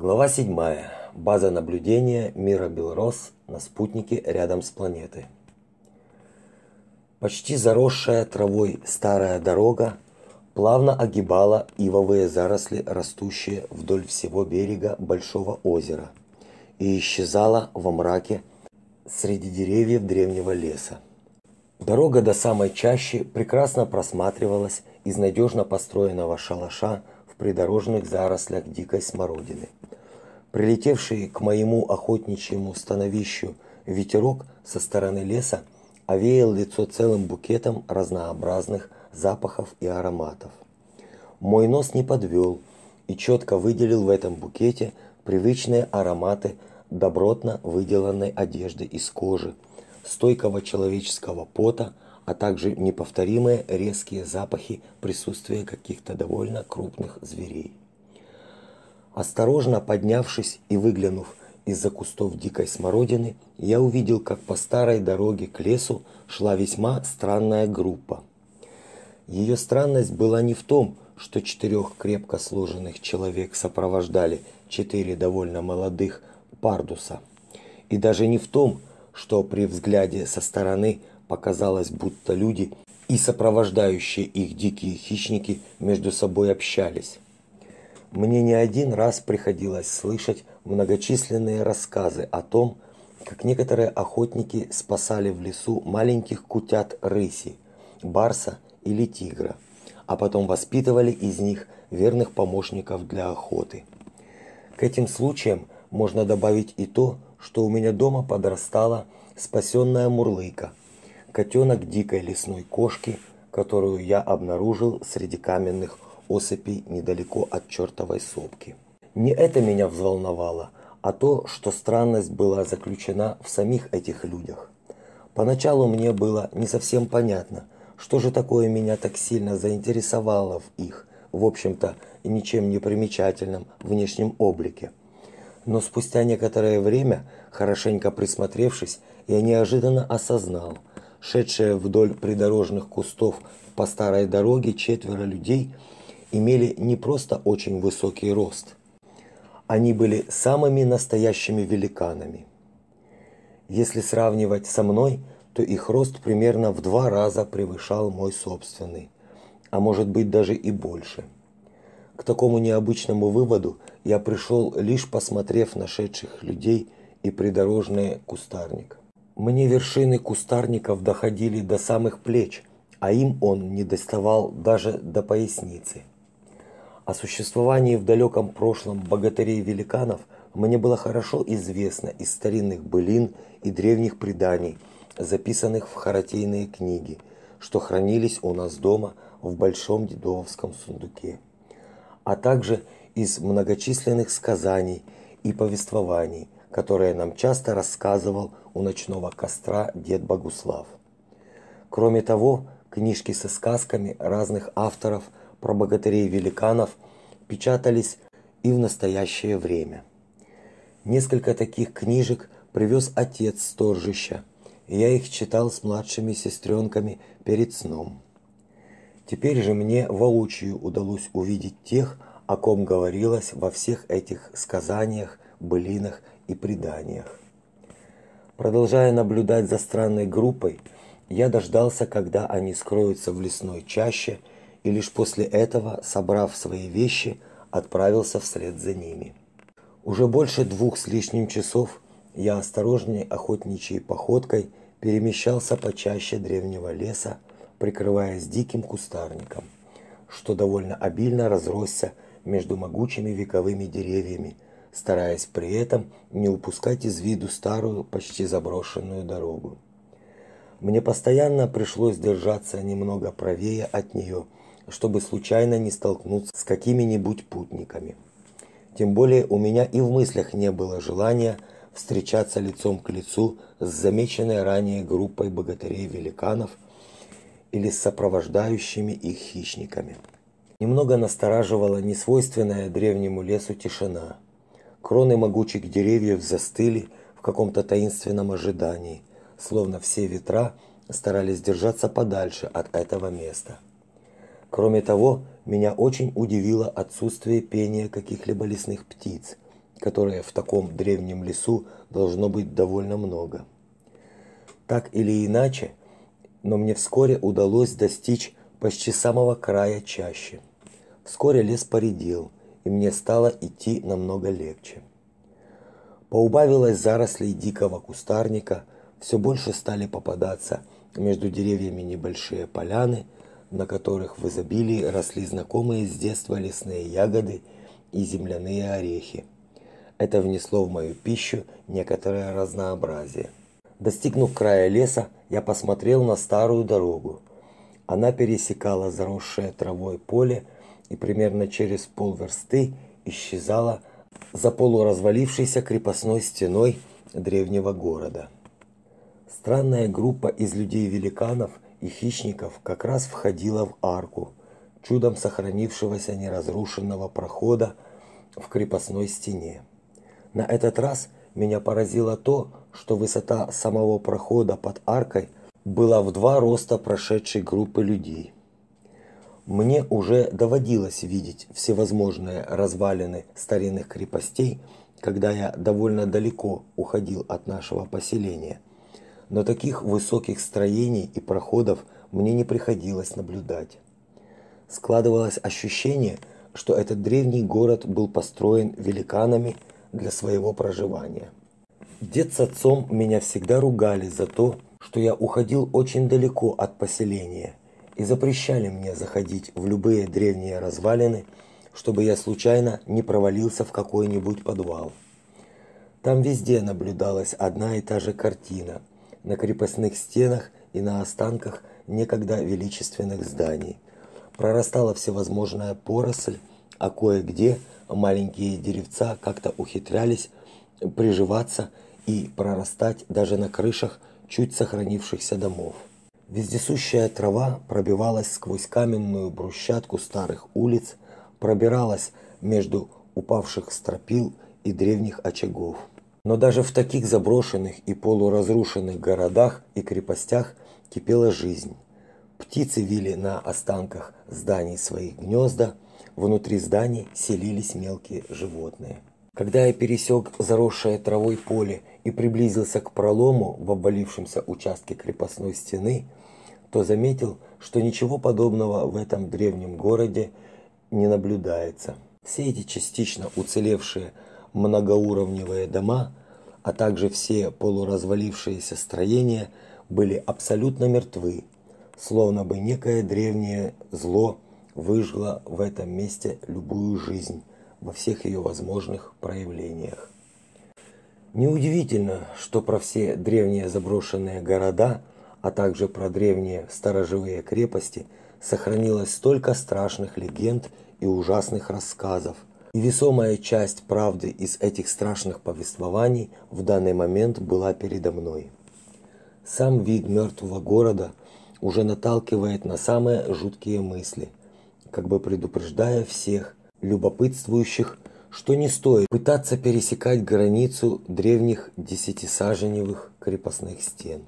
Глава 7. База наблюдения мира Белрос на спутнике рядом с планетой. Почти заросшая травой старая дорога плавно огибала ивовые заросли, растущие вдоль всего берега большого озера, и исчезала во мраке среди деревьев древнего леса. Дорога до самой чащи прекрасно просматривалась из надежно построенного шалаша придорожных зарослях дикой смородины. Прилетевший к моему охотничьему становищу ветерок со стороны леса овеял лицо целым букетом разнообразных запахов и ароматов. Мой нос не подвел и четко выделил в этом букете привычные ароматы добротно выделанной одежды из кожи, стойкого человеческого пота, а также неповторимые резкие запахи присутствия каких-то довольно крупных зверей. Осторожно поднявшись и выглянув из-за кустов дикой смородины, я увидел, как по старой дороге к лесу шла весьма странная группа. Ее странность была не в том, что четырех крепко сложенных человек сопровождали четыре довольно молодых пардуса, и даже не в том, что при взгляде со стороны показалось, будто люди и сопровождающие их дикие хищники между собой общались. Мне не один раз приходилось слышать многочисленные рассказы о том, как некоторые охотники спасали в лесу маленьких кутят рыси, барса или тигра, а потом воспитывали из них верных помощников для охоты. К этим случаям можно добавить и то, что у меня дома подрастала спасенная мурлыка, котенок дикой лесной кошки, которую я обнаружил среди каменных осыпей недалеко от чертовой сопки. Не это меня взволновало, а то, что странность была заключена в самих этих людях. Поначалу мне было не совсем понятно, что же такое меня так сильно заинтересовало в их, в общем-то, ничем не примечательном внешнем облике. Но спустя некоторое время, хорошенько присмотревшись, я неожиданно осознал, шедшие вдоль придорожных кустов по старой дороге четверо людей – имели не просто очень высокий рост. Они были самыми настоящими великанами. Если сравнивать со мной, то их рост примерно в два раза превышал мой собственный, а может быть даже и больше. К такому необычному выводу я пришел лишь посмотрев на шедших людей и придорожный кустарник. Мне вершины кустарников доходили до самых плеч, а им он не доставал даже до поясницы. О существовании в далеком прошлом богатырей-великанов мне было хорошо известно из старинных былин и древних преданий, записанных в харатейные книги, что хранились у нас дома в большом дедовском сундуке, а также из многочисленных сказаний и повествований, которые нам часто рассказывал у ночного костра дед Богуслав. Кроме того, книжки со сказками разных авторов – про богатырей-великанов печатались и в настоящее время. Несколько таких книжек привез отец с торжища, и я их читал с младшими сестренками перед сном. Теперь же мне воочию удалось увидеть тех, о ком говорилось во всех этих сказаниях, былинах и преданиях. Продолжая наблюдать за странной группой, я дождался, когда они скроются в лесной чаще и лишь после этого, собрав свои вещи, отправился вслед за ними. Уже больше двух с лишним часов я осторожней охотничьей походкой перемещался по чаще древнего леса, прикрываясь диким кустарником, что довольно обильно разросся между могучими вековыми деревьями, стараясь при этом не упускать из виду старую, почти заброшенную дорогу. Мне постоянно пришлось держаться немного правее от нее чтобы случайно не столкнуться с какими-нибудь путниками. Тем более у меня и в мыслях не было желания встречаться лицом к лицу с замеченной ранее группой богатырей-великанов или с сопровождающими их хищниками. Немного настораживала несвойственная древнему лесу тишина. Кроны могучих деревьев застыли в каком-то таинственном ожидании, словно все ветра старались держаться подальше от этого места. Кроме того, меня очень удивило отсутствие пения каких-либо лесных птиц, которые в таком древнем лесу должно быть довольно много. Так или иначе, но мне вскоре удалось достичь почти самого края чащи. Вскоре лес поредел, и мне стало идти намного легче. Поубавилось зарослей дикого кустарника, все больше стали попадаться между деревьями небольшие поляны, на которых в изобилии росли знакомые с детства лесные ягоды и земляные орехи. Это внесло в мою пищу некоторое разнообразие. Достигнув края леса, я посмотрел на старую дорогу. Она пересекала заросшее травой поле и примерно через полверсты исчезала за полуразвалившейся крепостной стеной древнего города. Странная группа из людей-великанов и хищников как раз входила в арку, чудом сохранившегося неразрушенного прохода в крепостной стене. На этот раз меня поразило то, что высота самого прохода под аркой была в два роста прошедшей группы людей. Мне уже доводилось видеть всевозможные развалины старинных крепостей, когда я довольно далеко уходил от нашего поселения. Но таких высоких строений и проходов мне не приходилось наблюдать. Складывалось ощущение, что этот древний город был построен великанами для своего проживания. Дед с отцом меня всегда ругали за то, что я уходил очень далеко от поселения – и запрещали мне заходить в любые древние развалины, чтобы я случайно не провалился в какой-нибудь подвал. Там везде наблюдалась одна и та же картина: на крепостных стенах и на останках некогда величественных зданий прорастала всевозможная поросль, а кое-где маленькие деревца как-то ухитрялись приживаться и прорастать даже на крышах чуть сохранившихся домов. Вездесущая трава пробивалась сквозь каменную брусчатку старых улиц, пробиралась между упавших стропил и древних очагов. Но даже в таких заброшенных и полуразрушенных городах и крепостях кипела жизнь. Птицы вили на останках зданий своих гнезда, внутри зданий селились мелкие животные. Когда я пересек заросшее травой поле и приблизился к пролому в обвалившемся участке крепостной стены, то заметил, что ничего подобного в этом древнем городе не наблюдается. Все эти частично уцелевшие многоуровневые дома, а также все полуразвалившиеся строения были абсолютно мертвы, словно бы некое древнее зло выжгло в этом месте любую жизнь во всех ее возможных проявлениях. Неудивительно, что про все древние заброшенные города – а также про древние сторожевые крепости сохранилось столько страшных легенд и ужасных рассказов. И весомая часть правды из этих страшных повествований в данный момент была передо мной. Сам вид мертвого города уже наталкивает на самые жуткие мысли, как бы предупреждая всех любопытствующих, что не стоит пытаться пересекать границу древних десятисаженевых крепостных стен.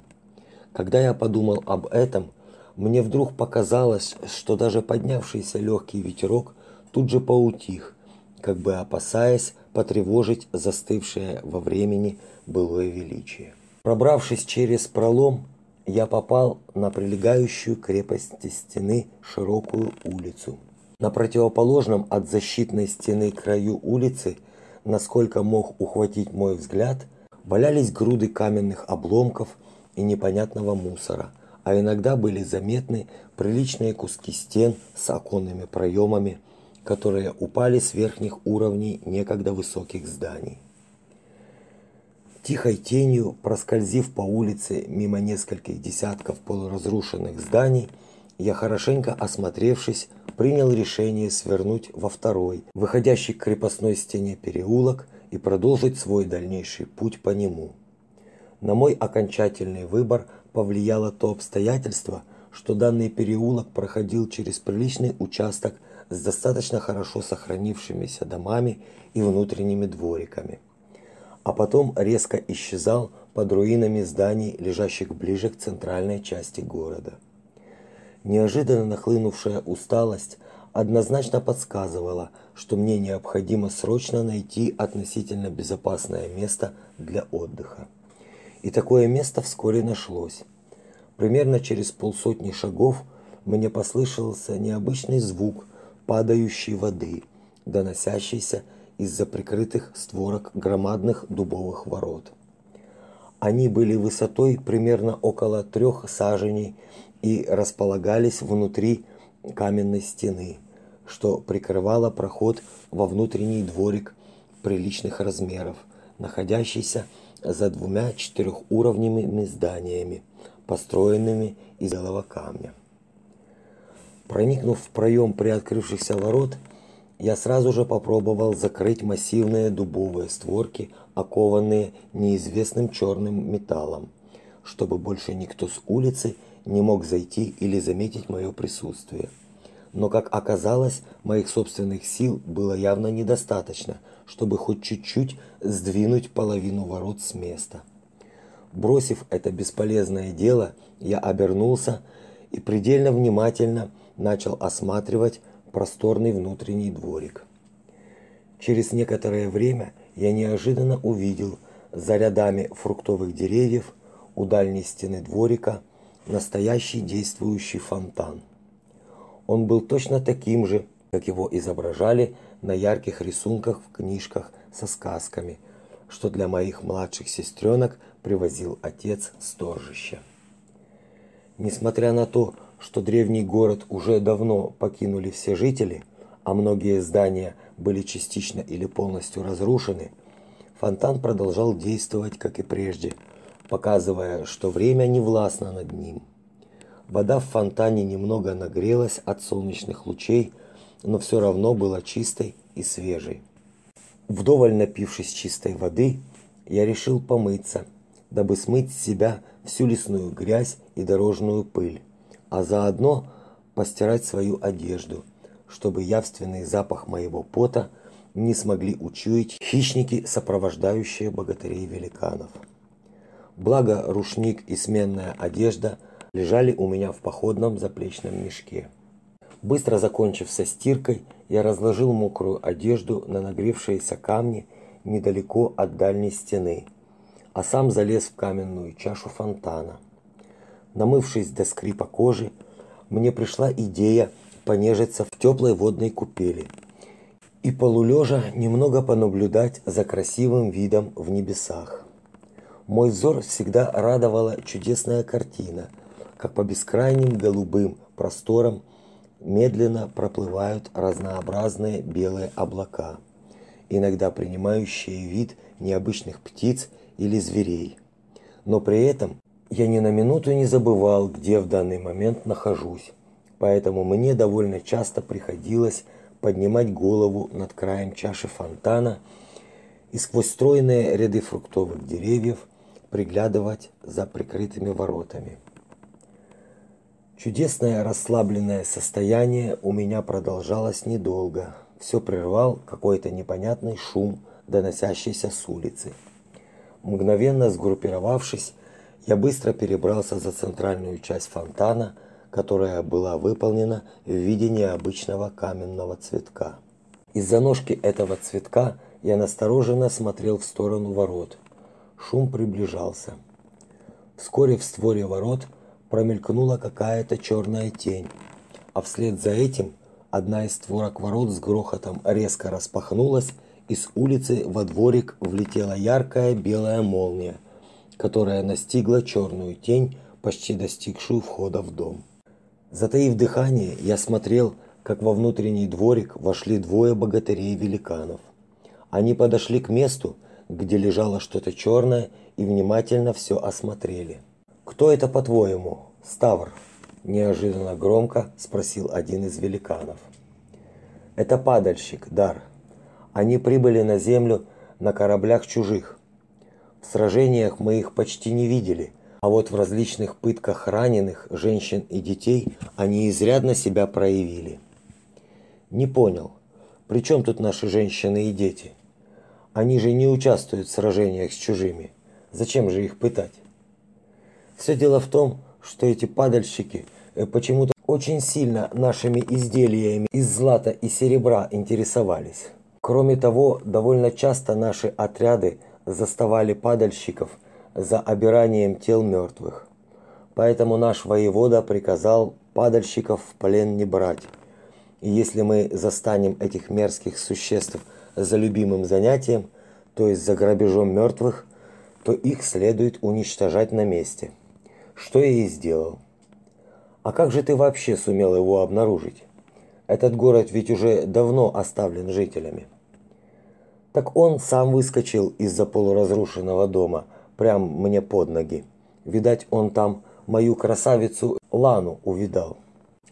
Когда я подумал об этом, мне вдруг показалось, что даже поднявшийся легкий ветерок тут же поутих, как бы опасаясь потревожить застывшее во времени былое величие. Пробравшись через пролом, я попал на прилегающую к крепости стены широкую улицу. На противоположном от защитной стены краю улицы, насколько мог ухватить мой взгляд, валялись груды каменных обломков и непонятного мусора, а иногда были заметны приличные куски стен с оконными проемами, которые упали с верхних уровней некогда высоких зданий. Тихой тенью, проскользив по улице мимо нескольких десятков полуразрушенных зданий, я хорошенько осмотревшись, принял решение свернуть во второй, выходящий к крепостной стене переулок и продолжить свой дальнейший путь по нему. На мой окончательный выбор повлияло то обстоятельство, что данный переулок проходил через приличный участок с достаточно хорошо сохранившимися домами и внутренними двориками, а потом резко исчезал под руинами зданий, лежащих ближе к центральной части города. Неожиданно нахлынувшая усталость, однозначно подсказывало, что мне необходимо срочно найти относительно безопасное место для отдыха. И такое место вскоре нашлось. Примерно через полсотни шагов мне послышался необычный звук падающей воды, доносящийся из-за прикрытых створок громадных дубовых ворот. Они были высотой примерно около трех саженей и располагались внутри каменной стены, что прикрывало проход во внутренний дворик приличных размеров, находящийся за двумя четырехуровневыми зданиями, построенными из белого камня. Проникнув в проем приоткрывшихся ворот, я сразу же попробовал закрыть массивные дубовые створки, окованные неизвестным черным металлом, чтобы больше никто с улицы не мог зайти или заметить мое присутствие. Но, как оказалось, моих собственных сил было явно недостаточно, чтобы хоть чуть-чуть сдвинуть половину ворот с места. Бросив это бесполезное дело, я обернулся и предельно внимательно начал осматривать просторный внутренний дворик. Через некоторое время я неожиданно увидел за рядами фруктовых деревьев у дальней стены дворика настоящий действующий фонтан. Он был точно таким же, как его изображали на ярких рисунках в книжках со сказками, что для моих младших сестренок привозил отец с торжища. Несмотря на то, что древний город уже давно покинули все жители, а многие здания были частично или полностью разрушены, фонтан продолжал действовать, как и прежде – показывая, что время не властно над ним. Вода в фонтане немного нагрелась от солнечных лучей, но все равно была чистой и свежей. Вдоволь напившись чистой воды, я решил помыться, дабы смыть с себя всю лесную грязь и дорожную пыль, а заодно постирать свою одежду, чтобы явственный запах моего пота не смогли учуять хищники, сопровождающие богатырей великанов. Благо рушник и сменная одежда лежали у меня в походном заплечном мешке. Быстро закончив со стиркой, я разложил мокрую одежду на нагревшиеся камни недалеко от дальней стены, а сам залез в каменную чашу фонтана. Намывшись до скрипа кожи, мне пришла идея понежиться в теплой водной купели и полулежа немного понаблюдать за красивым видом в небесах. Мой взор всегда радовала чудесная картина, как по бескрайним голубым просторам медленно проплывают разнообразные белые облака, иногда принимающие вид необычных птиц или зверей. Но при этом я ни на минуту не забывал, где в данный момент нахожусь. Поэтому мне довольно часто приходилось поднимать голову над краем чаши фонтана и сквозь стройные ряды фруктовых деревьев приглядывать за прикрытыми воротами. Чудесное расслабленное состояние у меня продолжалось недолго. Все прервал какой-то непонятный шум, доносящийся с улицы. Мгновенно сгруппировавшись, я быстро перебрался за центральную часть фонтана, которая была выполнена в виде необычного каменного цветка. Из-за ножки этого цветка я настороженно смотрел в сторону ворот – Шум приближался. Вскоре в створе ворот промелькнула какая-то черная тень, а вслед за этим одна из створок ворот с грохотом резко распахнулась, и с улицы во дворик влетела яркая белая молния, которая настигла черную тень, почти достигшую входа в дом. Затаив дыхание, я смотрел, как во внутренний дворик вошли двое богатырей-великанов. Они подошли к месту, где лежало что-то черное, и внимательно все осмотрели. «Кто это, по-твоему, Ставр?» – неожиданно громко спросил один из великанов. «Это падальщик, Дар. Они прибыли на землю на кораблях чужих. В сражениях мы их почти не видели, а вот в различных пытках раненых, женщин и детей они изрядно себя проявили». «Не понял, при чем тут наши женщины и дети?» Они же не участвуют в сражениях с чужими. Зачем же их пытать? Все дело в том, что эти падальщики э, почему-то очень сильно нашими изделиями из злата и серебра интересовались. Кроме того, довольно часто наши отряды заставали падальщиков за обиранием тел мертвых. Поэтому наш воевода приказал падальщиков в плен не брать. И если мы застанем этих мерзких существ за любимым занятием, то есть за грабежом мертвых, то их следует уничтожать на месте. Что я и сделал. А как же ты вообще сумел его обнаружить? Этот город ведь уже давно оставлен жителями. Так он сам выскочил из-за полуразрушенного дома, прям мне под ноги. Видать, он там мою красавицу Лану увидал.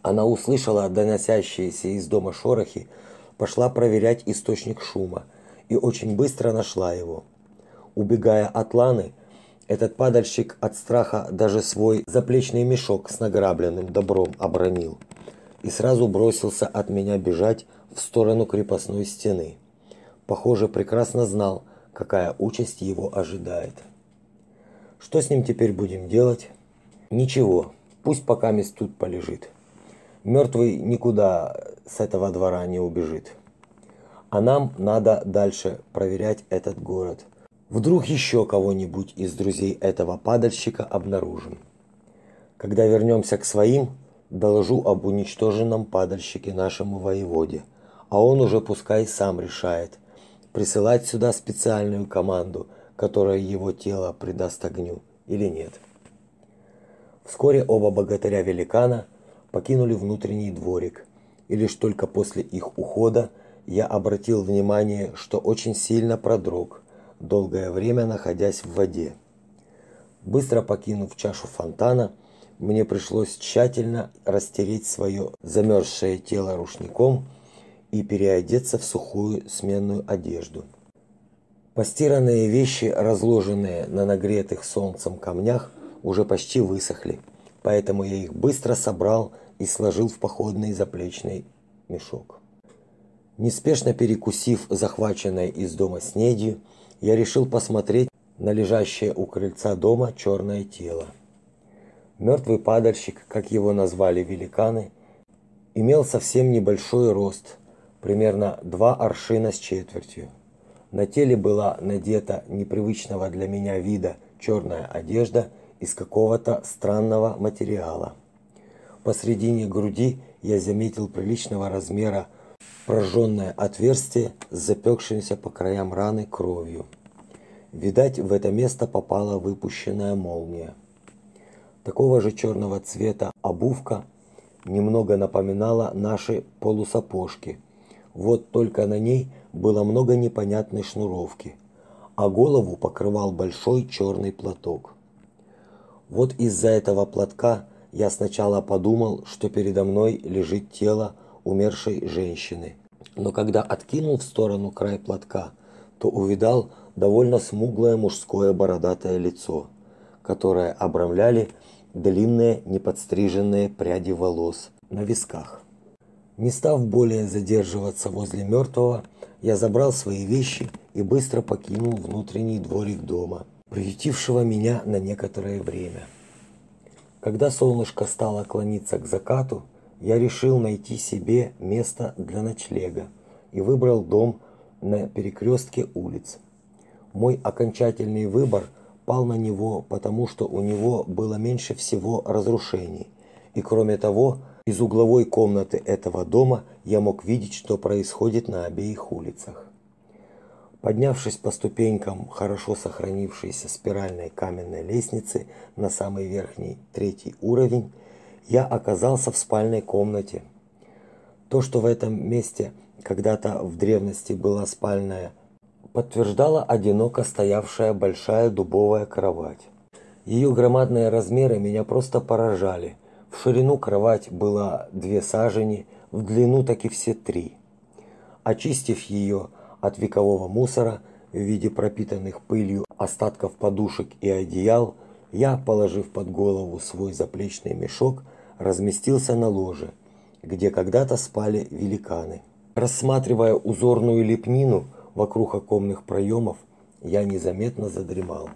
Она услышала доносящиеся из дома шорохи, пошла проверять источник шума и очень быстро нашла его. Убегая от Ланы, этот падальщик от страха даже свой заплечный мешок с награбленным добром обронил и сразу бросился от меня бежать в сторону крепостной стены. Похоже, прекрасно знал, какая участь его ожидает. Что с ним теперь будем делать? Ничего, пусть пока мест тут полежит. Мертвый никуда с этого двора не убежит. А нам надо дальше проверять этот город. Вдруг еще кого-нибудь из друзей этого падальщика обнаружим. Когда вернемся к своим, доложу об уничтоженном падальщике нашему воеводе, а он уже пускай сам решает, присылать сюда специальную команду, которая его тело придаст огню или нет. Вскоре оба богатыря-великана покинули внутренний дворик, и лишь только после их ухода я обратил внимание, что очень сильно продрог, долгое время находясь в воде. Быстро покинув чашу фонтана, мне пришлось тщательно растереть свое замерзшее тело рушником и переодеться в сухую сменную одежду. Постиранные вещи, разложенные на нагретых солнцем камнях, уже почти высохли, поэтому я их быстро собрал и сложил в походный заплечный мешок. Неспешно перекусив захваченной из дома снедью, я решил посмотреть на лежащее у крыльца дома черное тело. Мертвый падальщик, как его назвали великаны, имел совсем небольшой рост, примерно два аршина с четвертью. На теле была надета непривычного для меня вида черная одежда из какого-то странного материала. Посредине груди я заметил приличного размера прожженное отверстие с запекшимся по краям раны кровью. Видать, в это место попала выпущенная молния. Такого же черного цвета обувка немного напоминала наши полусапожки. Вот только на ней было много непонятной шнуровки, а голову покрывал большой черный платок. Вот из-за этого платка я сначала подумал, что передо мной лежит тело умершей женщины. Но когда откинул в сторону край платка, то увидал довольно смуглое мужское бородатое лицо, которое обрамляли длинные неподстриженные пряди волос на висках. Не став более задерживаться возле мертвого, я забрал свои вещи и быстро покинул внутренний дворик дома приютившего меня на некоторое время. Когда солнышко стало клониться к закату, я решил найти себе место для ночлега и выбрал дом на перекрестке улиц. Мой окончательный выбор пал на него, потому что у него было меньше всего разрушений. И кроме того, из угловой комнаты этого дома я мог видеть, что происходит на обеих улицах. Поднявшись по ступенькам хорошо сохранившейся спиральной каменной лестницы на самый верхний третий уровень, я оказался в спальной комнате. То, что в этом месте когда-то в древности была спальная, подтверждала одиноко стоявшая большая дубовая кровать. Ее громадные размеры меня просто поражали. В ширину кровать была две сажени, в длину так и все три. Очистив ее, от векового мусора в виде пропитанных пылью остатков подушек и одеял, я, положив под голову свой заплечный мешок, разместился на ложе, где когда-то спали великаны. Рассматривая узорную лепнину вокруг оконных проемов, я незаметно задремал.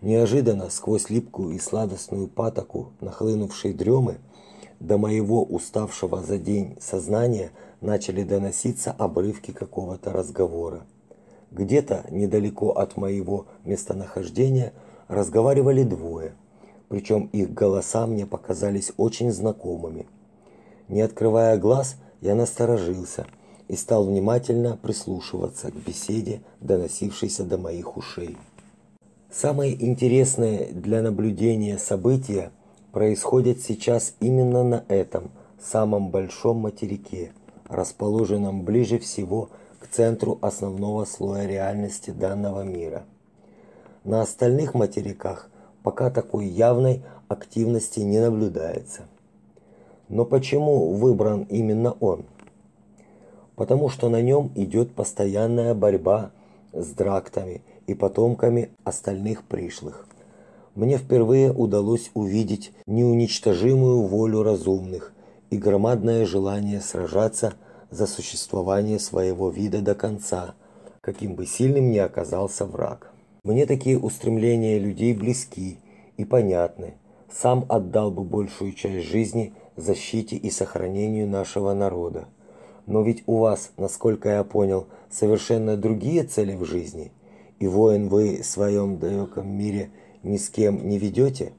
Неожиданно сквозь липкую и сладостную патоку нахлынувшей дремы до моего уставшего за день сознания начали доноситься обрывки какого-то разговора. Где-то недалеко от моего местонахождения разговаривали двое, причем их голоса мне показались очень знакомыми. Не открывая глаз, я насторожился и стал внимательно прислушиваться к беседе, доносившейся до моих ушей. Самое интересное для наблюдения события происходит сейчас именно на этом самом большом материке, расположенном ближе всего к центру основного слоя реальности данного мира. На остальных материках пока такой явной активности не наблюдается. Но почему выбран именно он? Потому что на нем идет постоянная борьба с драктами и потомками остальных пришлых. Мне впервые удалось увидеть неуничтожимую волю разумных и громадное желание сражаться за существование своего вида до конца, каким бы сильным ни оказался враг. Мне такие устремления людей близки и понятны. Сам отдал бы большую часть жизни защите и сохранению нашего народа. Но ведь у вас, насколько я понял, совершенно другие цели в жизни, и воин вы в своем далеком мире ни с кем не ведете.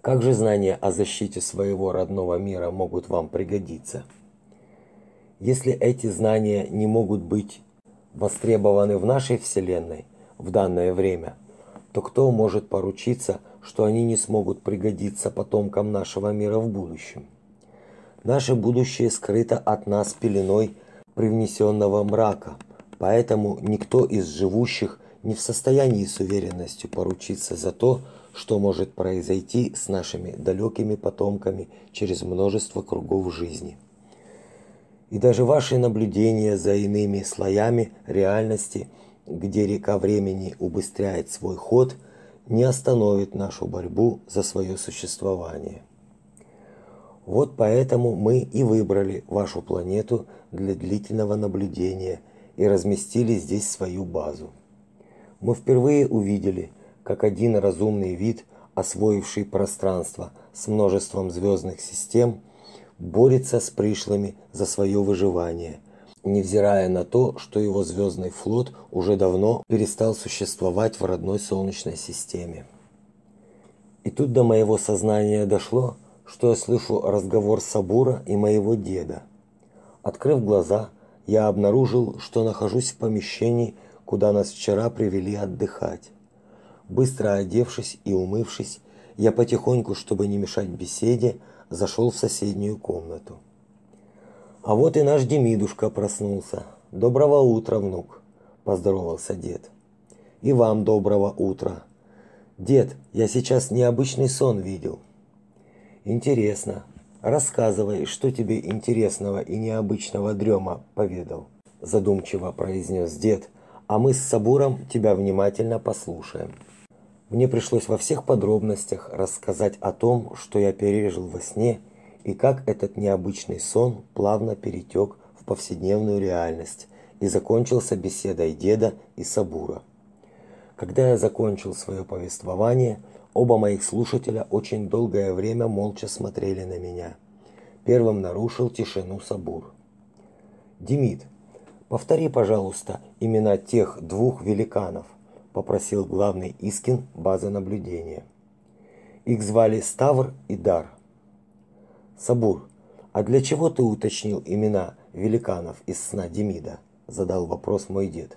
Как же знания о защите своего родного мира могут вам пригодиться? Если эти знания не могут быть востребованы в нашей вселенной в данное время, то кто может поручиться, что они не смогут пригодиться потомкам нашего мира в будущем? Наше будущее скрыто от нас пеленой привнесенного мрака, поэтому никто из живущих не в состоянии с уверенностью поручиться за то, что может произойти с нашими далекими потомками через множество кругов жизни. И даже ваши наблюдения за иными слоями реальности, где река времени убыстряет свой ход, не остановит нашу борьбу за свое существование. Вот поэтому мы и выбрали вашу планету для длительного наблюдения и разместили здесь свою базу. Мы впервые увидели, как один разумный вид, освоивший пространство с множеством звездных систем, борется с пришлыми за свое выживание, невзирая на то, что его звездный флот уже давно перестал существовать в родной Солнечной системе. И тут до моего сознания дошло, что я слышу разговор Сабура и моего деда. Открыв глаза, я обнаружил, что нахожусь в помещении, куда нас вчера привели отдыхать. Быстро одевшись и умывшись, я потихоньку, чтобы не мешать беседе, зашел в соседнюю комнату. А вот и наш Демидушка проснулся. Доброго утра, внук, поздоровался дед. И вам доброго утра. Дед, я сейчас необычный сон видел. Интересно. Рассказывай, что тебе интересного и необычного дрема поведал, задумчиво произнес дед, а мы с Сабуром тебя внимательно послушаем. Мне пришлось во всех подробностях рассказать о том, что я пережил во сне и как этот необычный сон плавно перетек в повседневную реальность и закончился беседой деда и Сабура. Когда я закончил свое повествование, Оба моих слушателя очень долгое время молча смотрели на меня. Первым нарушил тишину Сабур. Демид, повтори, пожалуйста, имена тех двух великанов, попросил главный Искин базы наблюдения. Их звали Ставр и Дар. Сабур, а для чего ты уточнил имена великанов из сна Демида? задал вопрос мой дед.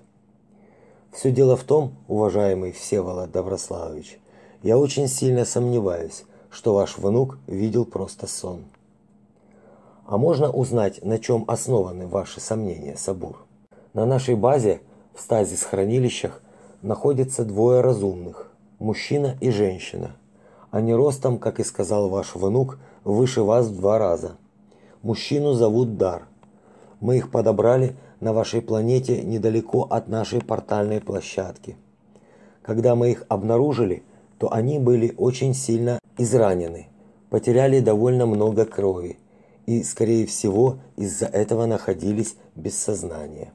Все дело в том, уважаемый Всеволод Доброславович, я очень сильно сомневаюсь, что ваш внук видел просто сон. А можно узнать, на чем основаны ваши сомнения, Сабур? На нашей базе в стазис-хранилищах находятся двое разумных, мужчина и женщина. Они ростом, как и сказал ваш внук, выше вас в два раза. Мужчину зовут Дар. Мы их подобрали на вашей планете недалеко от нашей портальной площадки. Когда мы их обнаружили, то они были очень сильно изранены, потеряли довольно много крови и, скорее всего, из-за этого находились без сознания.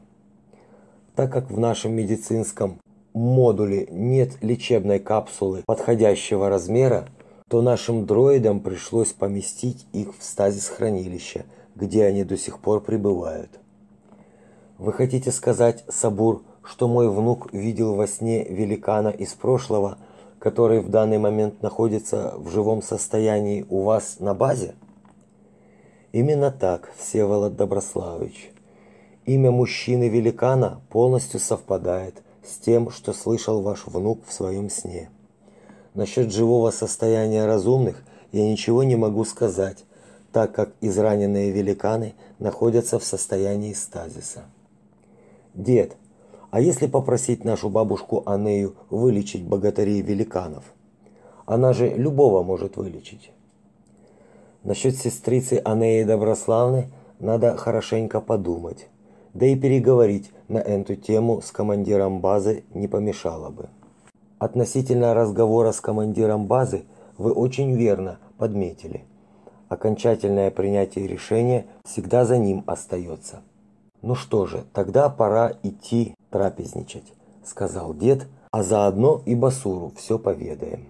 Так как в нашем медицинском модуле нет лечебной капсулы подходящего размера, то нашим дроидам пришлось поместить их в стазис-хранилище, где они до сих пор пребывают. Вы хотите сказать, Сабур, что мой внук видел во сне великана из прошлого, который в данный момент находится в живом состоянии у вас на базе? Именно так, Всеволод Доброславович. Имя мужчины-великана полностью совпадает с тем, что слышал ваш внук в своем сне. Насчет живого состояния разумных я ничего не могу сказать, так как израненные великаны находятся в состоянии стазиса. Дед, а если попросить нашу бабушку Анею вылечить богатырей великанов? Она же любого может вылечить. Насчет сестрицы Анеи Доброславны надо хорошенько подумать. Да и переговорить на эту тему с командиром базы не помешало бы. Относительно разговора с командиром базы вы очень верно подметили. Окончательное принятие решения всегда за ним остается. Ну что же, тогда пора идти трапезничать, сказал дед, а заодно и Басуру все поведаем.